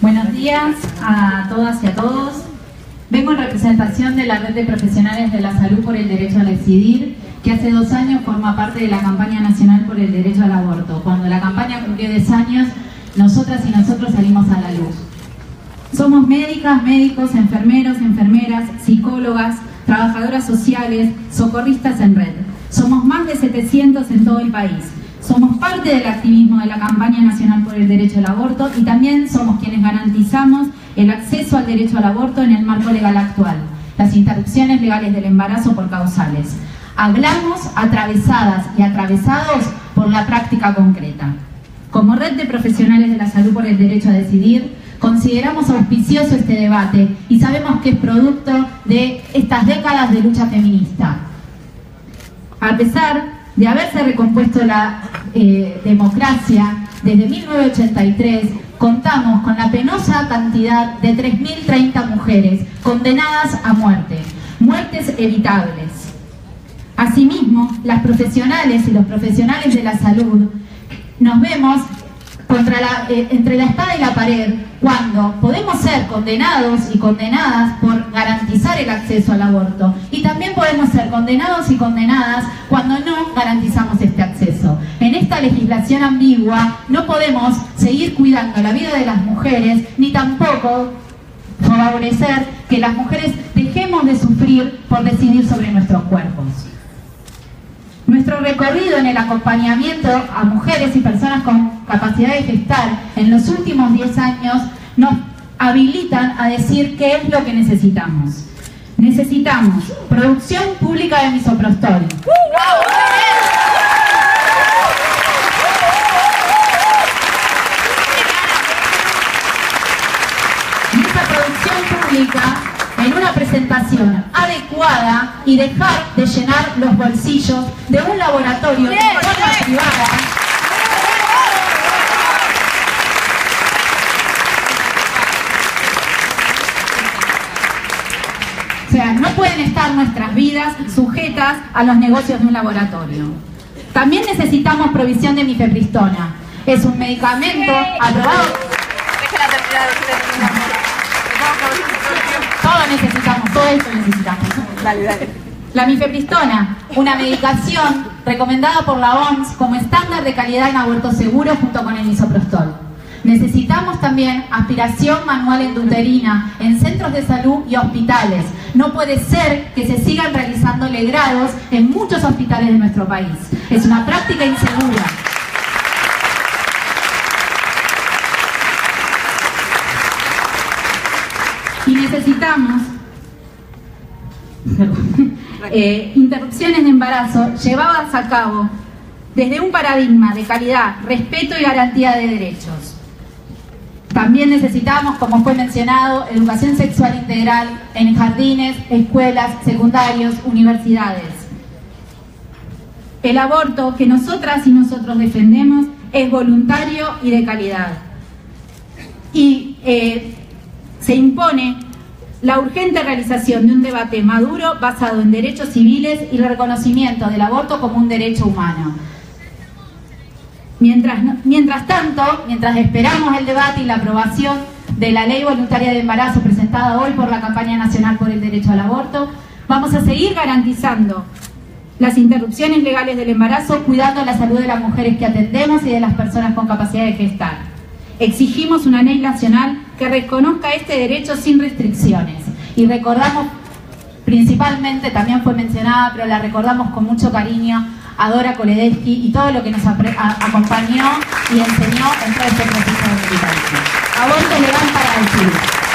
Buenos días a todas y a todos. Vengo en representación de la Red de Profesionales de la Salud por el Derecho a Decidir, que hace dos años forma parte de la campaña nacional por el derecho al aborto. Cuando la campaña cumplió 10 años, nosotras y nosotros salimos a la luz. Somos médicas, médicos, enfermeros, enfermeras, psicólogas, trabajadoras sociales, socorristas en red. Somos más de 700 en todo el país. Somos parte del activismo de la campaña nacional por el derecho al aborto y también somos quienes garantizamos el acceso al derecho al aborto en el marco legal actual, las interrupciones legales del embarazo por causales. Hablamos atravesadas y atravesados por la práctica concreta. Como red de profesionales de la salud por el derecho a decidir, consideramos auspicioso este debate y sabemos que es producto de estas décadas de lucha feminista. A pesar de haberse recompuesto la eh, democracia desde 1983, contamos con la penosa cantidad de 3.030 mujeres condenadas a muerte, muertes evitables. Asimismo, las profesionales y los profesionales de la salud nos vemos contra la, eh, entre la espada y la pared cuando podemos ser condenados y condenadas por garantizar el acceso al aborto y también podemos ser condenados y condenadas cuando no garantizamos este acceso. En esta legislación ambigua no podemos seguir cuidando la vida de las mujeres ni tampoco favorecer que las mujeres dejemos de sufrir por decidir sobre nuestros cuerpos. Nuestro recorrido en el acompañamiento a mujeres y personas con capacidad de gestar en los últimos 10 años nos habilitan a decir qué es lo que necesitamos. Necesitamos producción pública de misoprostol. esa producción pública en una presentación adecuada y dejar de llenar los bolsillos de un laboratorio de forma privada O sea, no pueden estar nuestras vidas sujetas a los negocios de un laboratorio. También necesitamos provisión de mifepristona. Es un medicamento aprobado. Todo necesitamos, todo esto necesitamos. La mifepristona, una medicación recomendada por la OMS como estándar de calidad en aborto seguro junto con el misoprostol. Necesitamos también aspiración manual endouterina en centros de salud y hospitales. No puede ser que se sigan realizando legrados en muchos hospitales de nuestro país. Es una práctica insegura. Y necesitamos eh, interrupciones de embarazo llevadas a cabo desde un paradigma de calidad, respeto y garantía de derechos. También necesitamos, como fue mencionado, educación sexual integral en jardines, escuelas, secundarios, universidades. El aborto que nosotras y nosotros defendemos es voluntario y de calidad. Y eh, se impone la urgente realización de un debate maduro basado en derechos civiles y el reconocimiento del aborto como un derecho humano. Mientras, tanto, mientras esperamos el debate y la aprobación de la ley voluntaria de embarazo presentada hoy por la campaña nacional por el derecho al aborto, vamos a seguir garantizando las interrupciones legales del embarazo, cuidando la salud de las mujeres que atendemos y de las personas con capacidad de gestar. Exigimos una ley nacional que reconozca este derecho sin restricciones y recordamos, principalmente, también fue mencionada, pero la recordamos con mucho cariño, a Dora Koledesky y todo lo que nos acompañó y enseñó en todo este proceso de militancia. Aborto legal para decidir.